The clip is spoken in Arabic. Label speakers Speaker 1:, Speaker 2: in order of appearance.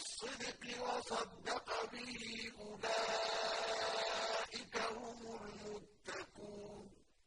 Speaker 1: الصدق وصدق به أولئك